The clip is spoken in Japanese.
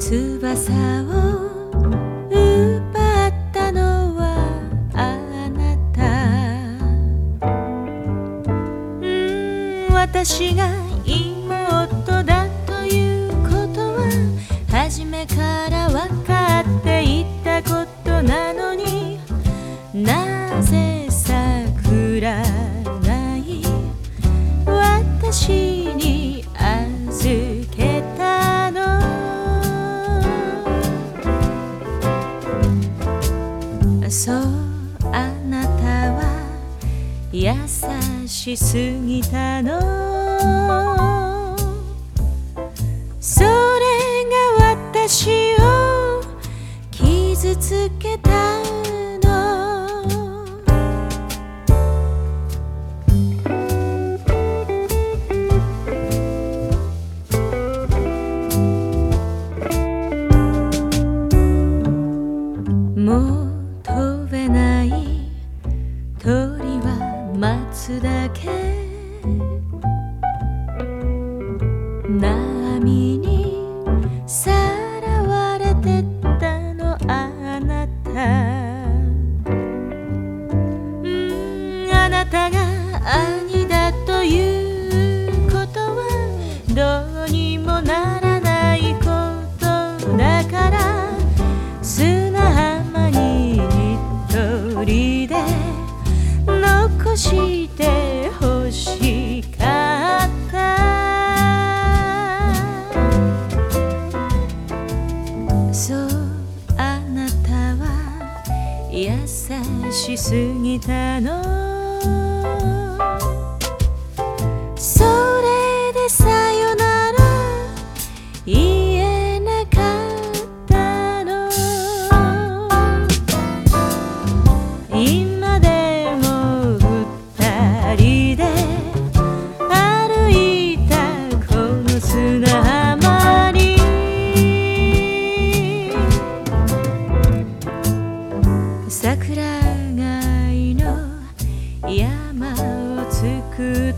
翼を奪ったのはあなた。うん私が妹だということは初めから分かっていたことなのになぜそうあなたは優しすぎたの。それが私を傷つけたの。もうは待して欲しかった。そうあなたは優しすぎたの。桜貝の山を作る